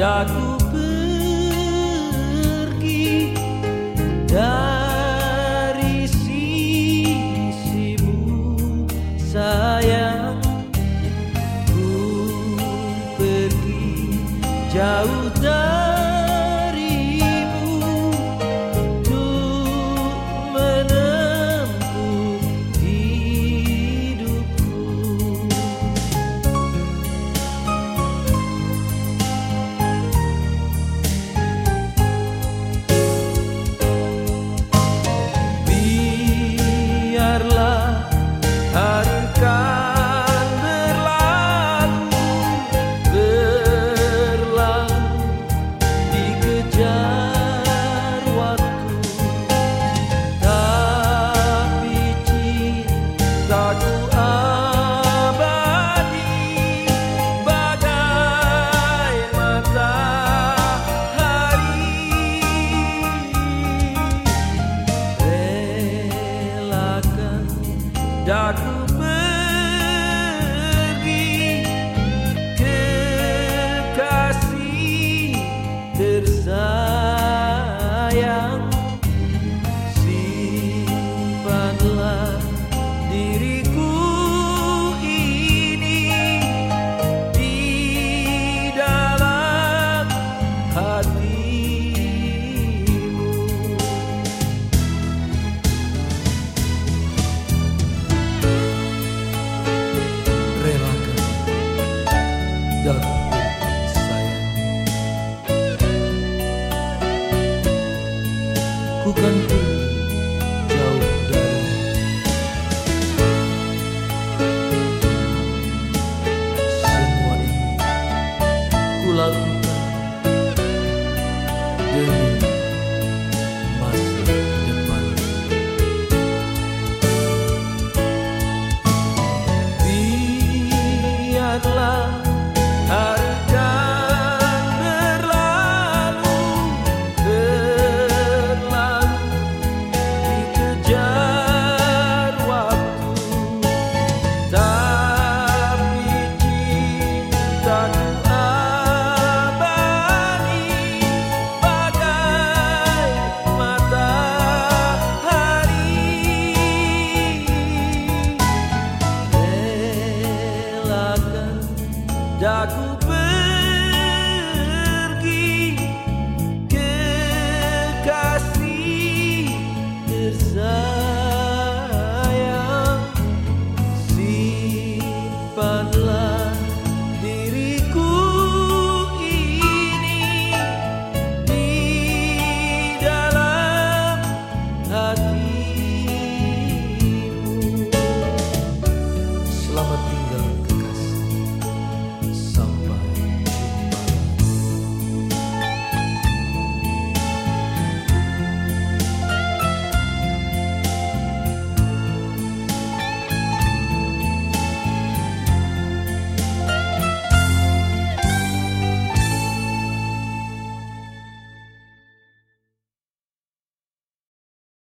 Daku pergi dari sisimu sayang. Ku pergi jauh dari dark Terima jauh dari semua ini.